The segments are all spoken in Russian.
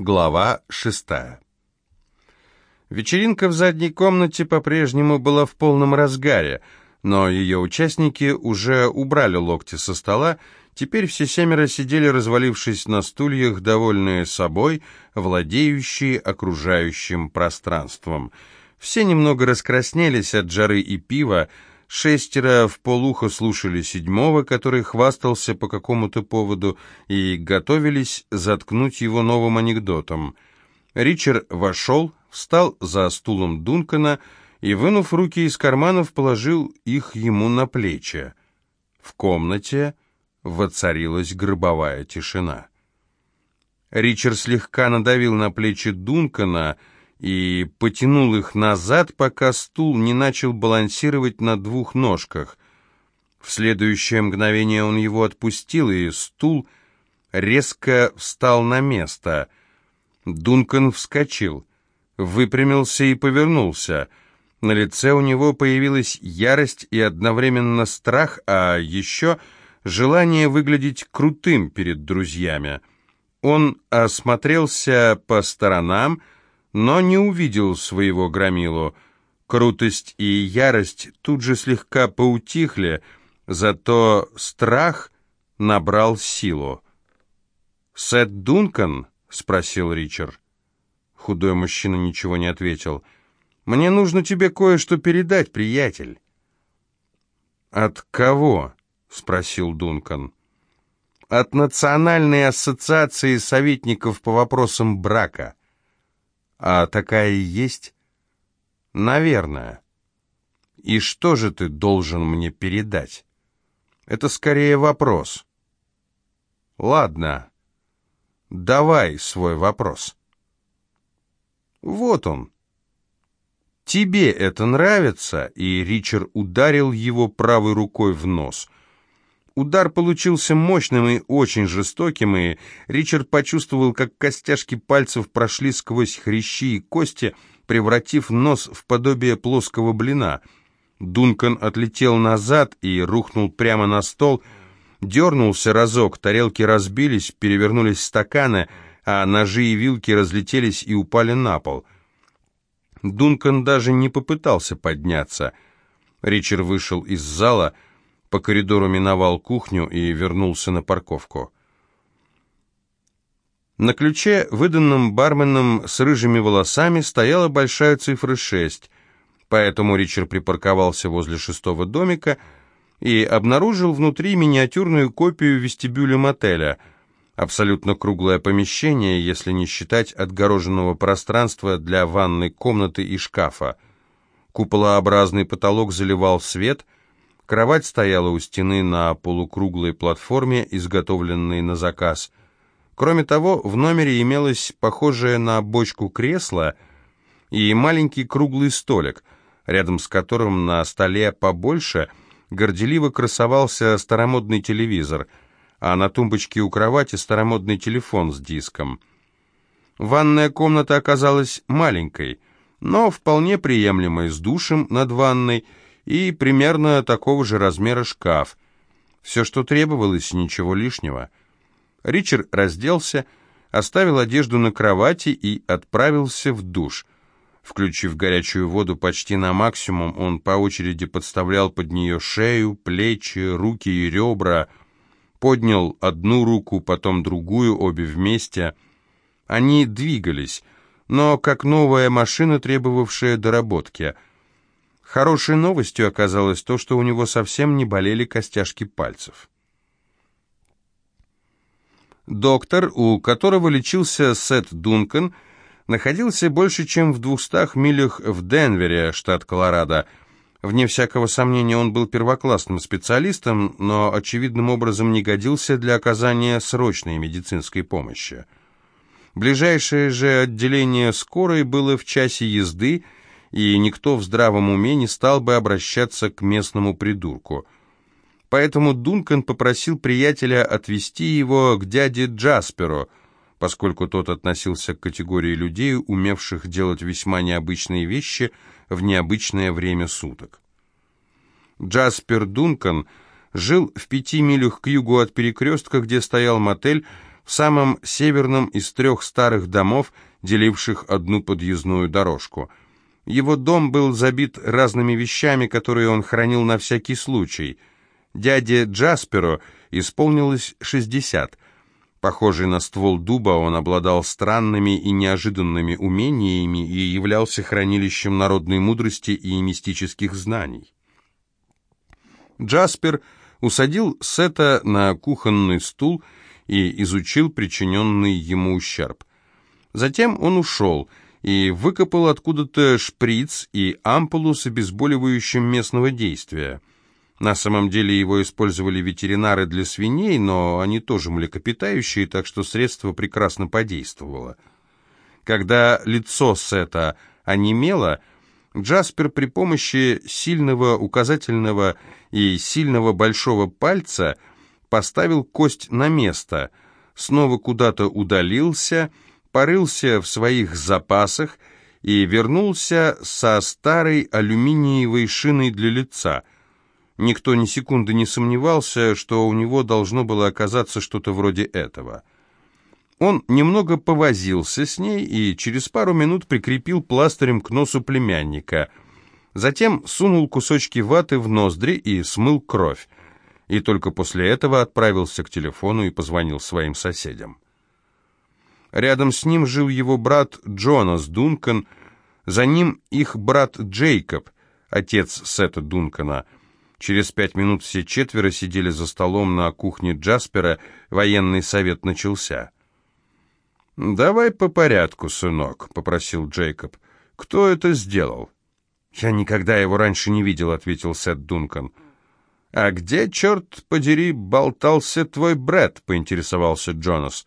Глава шестая Вечеринка в задней комнате по-прежнему была в полном разгаре, но ее участники уже убрали локти со стола, теперь все семеро сидели, развалившись на стульях, довольные собой, владеющие окружающим пространством. Все немного раскраснелись от жары и пива, Шестеро в полухо слушали седьмого, который хвастался по какому-то поводу, и готовились заткнуть его новым анекдотом. Ричард вошел, встал за стулом Дункана и, вынув руки из карманов, положил их ему на плечи. В комнате воцарилась гробовая тишина. Ричард слегка надавил на плечи Дункана, и потянул их назад, пока стул не начал балансировать на двух ножках. В следующее мгновение он его отпустил, и стул резко встал на место. Дункан вскочил, выпрямился и повернулся. На лице у него появилась ярость и одновременно страх, а еще желание выглядеть крутым перед друзьями. Он осмотрелся по сторонам, но не увидел своего громилу. Крутость и ярость тут же слегка поутихли, зато страх набрал силу. «Сет Дункан?» — спросил Ричард. Худой мужчина ничего не ответил. «Мне нужно тебе кое-что передать, приятель». «От кого?» — спросил Дункан. «От Национальной ассоциации советников по вопросам брака». А такая и есть? Наверное. И что же ты должен мне передать? Это скорее вопрос. Ладно. Давай свой вопрос. Вот он. Тебе это нравится? И Ричард ударил его правой рукой в нос. Удар получился мощным и очень жестоким, и Ричард почувствовал, как костяшки пальцев прошли сквозь хрящи и кости, превратив нос в подобие плоского блина. Дункан отлетел назад и рухнул прямо на стол, дернулся разок, тарелки разбились, перевернулись стаканы, а ножи и вилки разлетелись и упали на пол. Дункан даже не попытался подняться. Ричард вышел из зала, по коридору миновал кухню и вернулся на парковку. На ключе, выданном барменом с рыжими волосами, стояла большая цифра 6, поэтому Ричард припарковался возле шестого домика и обнаружил внутри миниатюрную копию вестибюля мотеля. Абсолютно круглое помещение, если не считать отгороженного пространства для ванной комнаты и шкафа. Куполообразный потолок заливал свет — Кровать стояла у стены на полукруглой платформе, изготовленной на заказ. Кроме того, в номере имелось похожее на бочку кресло и маленький круглый столик, рядом с которым на столе побольше горделиво красовался старомодный телевизор, а на тумбочке у кровати старомодный телефон с диском. Ванная комната оказалась маленькой, но вполне приемлемой, с душем над ванной, и примерно такого же размера шкаф. Все, что требовалось, ничего лишнего. Ричард разделся, оставил одежду на кровати и отправился в душ. Включив горячую воду почти на максимум, он по очереди подставлял под нее шею, плечи, руки и ребра, поднял одну руку, потом другую, обе вместе. Они двигались, но как новая машина, требовавшая доработки — Хорошей новостью оказалось то, что у него совсем не болели костяшки пальцев. Доктор, у которого лечился Сет Дункан, находился больше, чем в двухстах милях в Денвере, штат Колорадо. Вне всякого сомнения, он был первоклассным специалистом, но очевидным образом не годился для оказания срочной медицинской помощи. Ближайшее же отделение скорой было в часе езды, и никто в здравом уме не стал бы обращаться к местному придурку. Поэтому Дункан попросил приятеля отвезти его к дяде Джасперу, поскольку тот относился к категории людей, умевших делать весьма необычные вещи в необычное время суток. Джаспер Дункан жил в пяти милях к югу от перекрестка, где стоял мотель, в самом северном из трех старых домов, деливших одну подъездную дорожку. Его дом был забит разными вещами, которые он хранил на всякий случай. Дяде Джасперу исполнилось шестьдесят. Похожий на ствол дуба, он обладал странными и неожиданными умениями и являлся хранилищем народной мудрости и мистических знаний. Джаспер усадил Сета на кухонный стул и изучил причиненный ему ущерб. Затем он ушел и выкопал откуда-то шприц и ампулу с обезболивающим местного действия. На самом деле его использовали ветеринары для свиней, но они тоже млекопитающие, так что средство прекрасно подействовало. Когда лицо Сета онемело, Джаспер при помощи сильного указательного и сильного большого пальца – поставил кость на место, снова куда-то удалился, порылся в своих запасах и вернулся со старой алюминиевой шиной для лица. Никто ни секунды не сомневался, что у него должно было оказаться что-то вроде этого. Он немного повозился с ней и через пару минут прикрепил пластырем к носу племянника. Затем сунул кусочки ваты в ноздри и смыл кровь и только после этого отправился к телефону и позвонил своим соседям. Рядом с ним жил его брат Джонас Дункан, за ним их брат Джейкоб, отец Сета Дункана. Через пять минут все четверо сидели за столом на кухне Джаспера, военный совет начался. «Давай по порядку, сынок», — попросил Джейкоб. «Кто это сделал?» «Я никогда его раньше не видел», — ответил Сет Дункан. «А где, черт подери, болтался твой Брэд?» — поинтересовался Джонас.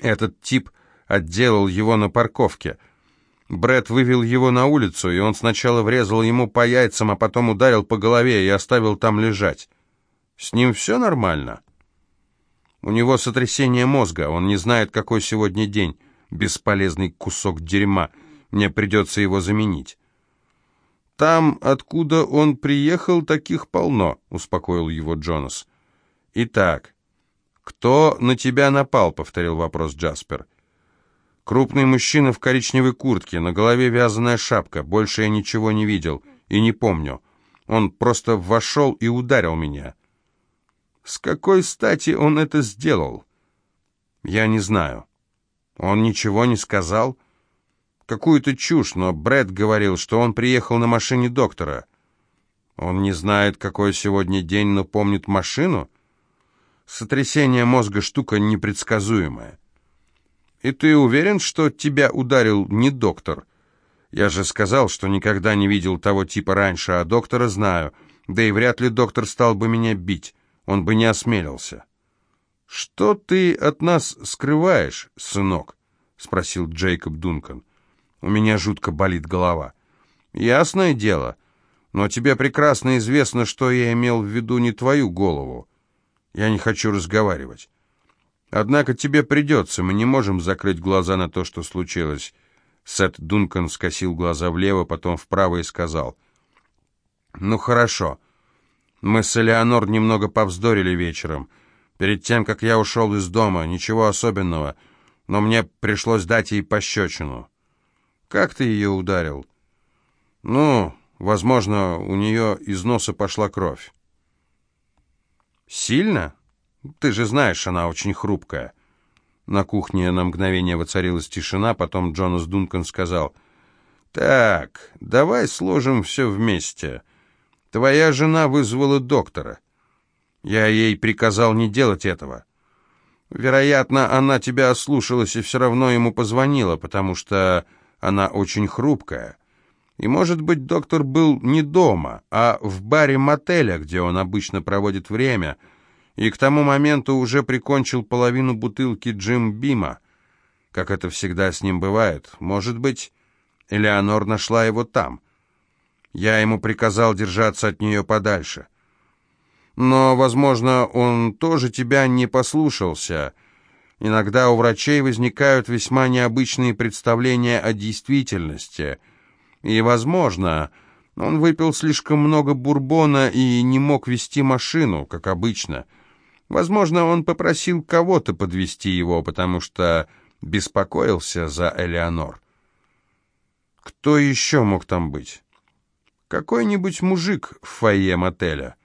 Этот тип отделал его на парковке. Брэд вывел его на улицу, и он сначала врезал ему по яйцам, а потом ударил по голове и оставил там лежать. С ним все нормально? У него сотрясение мозга, он не знает, какой сегодня день. Бесполезный кусок дерьма. Мне придется его заменить. «Там, откуда он приехал, таких полно», — успокоил его Джонас. «Итак, кто на тебя напал?» — повторил вопрос Джаспер. «Крупный мужчина в коричневой куртке, на голове вязаная шапка. Больше я ничего не видел и не помню. Он просто вошел и ударил меня». «С какой стати он это сделал?» «Я не знаю». «Он ничего не сказал?» какую-то чушь, но Брэд говорил, что он приехал на машине доктора. Он не знает, какой сегодня день, но помнит машину? Сотрясение мозга штука непредсказуемая. И ты уверен, что тебя ударил не доктор? Я же сказал, что никогда не видел того типа раньше, а доктора знаю. Да и вряд ли доктор стал бы меня бить. Он бы не осмелился. «Что ты от нас скрываешь, сынок?» — спросил Джейкоб Дункан. У меня жутко болит голова. Ясное дело. Но тебе прекрасно известно, что я имел в виду не твою голову. Я не хочу разговаривать. Однако тебе придется, мы не можем закрыть глаза на то, что случилось. Сет Дункан скосил глаза влево, потом вправо и сказал. «Ну хорошо. Мы с Элеонор немного повздорили вечером. Перед тем, как я ушел из дома, ничего особенного, но мне пришлось дать ей пощечину. Как ты ее ударил? Ну, возможно, у нее из носа пошла кровь. Сильно? Ты же знаешь, она очень хрупкая. На кухне на мгновение воцарилась тишина, потом Джонас Дункан сказал, «Так, давай сложим все вместе. Твоя жена вызвала доктора. Я ей приказал не делать этого. Вероятно, она тебя ослушалась и все равно ему позвонила, потому что она очень хрупкая. И, может быть, доктор был не дома, а в баре мотеля, где он обычно проводит время, и к тому моменту уже прикончил половину бутылки Джим Бима, как это всегда с ним бывает. Может быть, Элеонор нашла его там. Я ему приказал держаться от нее подальше. Но, возможно, он тоже тебя не послушался, — Иногда у врачей возникают весьма необычные представления о действительности. И, возможно, он выпил слишком много бурбона и не мог вести машину, как обычно. Возможно, он попросил кого-то подвести его, потому что беспокоился за Элеонор. Кто еще мог там быть? Какой-нибудь мужик в фойе мотеля.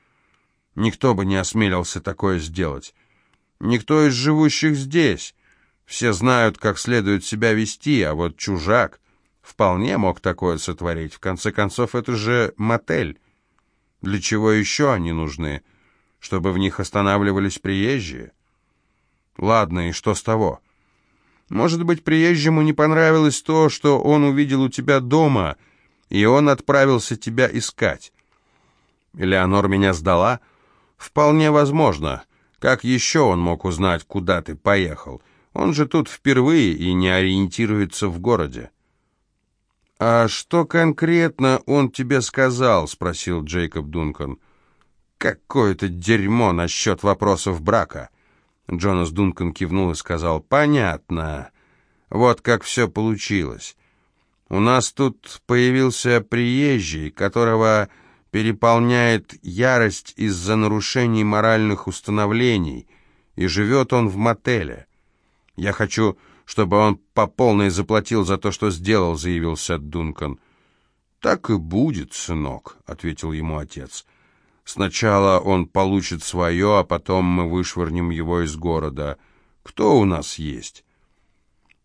Никто бы не осмелился такое сделать. Никто из живущих здесь. Все знают, как следует себя вести, а вот чужак вполне мог такое сотворить. В конце концов, это же мотель. Для чего еще они нужны? Чтобы в них останавливались приезжие? Ладно, и что с того? Может быть, приезжему не понравилось то, что он увидел у тебя дома, и он отправился тебя искать. Элеонор меня сдала? Вполне возможно. Как еще он мог узнать, куда ты поехал? Он же тут впервые и не ориентируется в городе. «А что конкретно он тебе сказал?» — спросил Джейкоб Дункан. «Какое-то дерьмо насчет вопросов брака». Джонас Дункан кивнул и сказал, «Понятно. Вот как все получилось. У нас тут появился приезжий, которого переполняет ярость из-за нарушений моральных установлений, и живет он в мотеле. Я хочу, чтобы он по полной заплатил за то, что сделал», — заявился Дункан. «Так и будет, сынок», — ответил ему отец. «Сначала он получит свое, а потом мы вышвырнем его из города. Кто у нас есть?»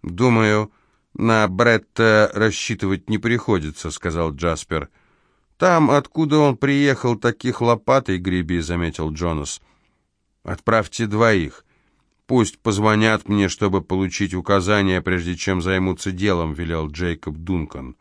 «Думаю, на Бретта рассчитывать не приходится», — сказал Джаспер. «Там, откуда он приехал, таких лопатой греби», — заметил Джонас. «Отправьте двоих. Пусть позвонят мне, чтобы получить указания, прежде чем займутся делом», — велел Джейкоб Дункан.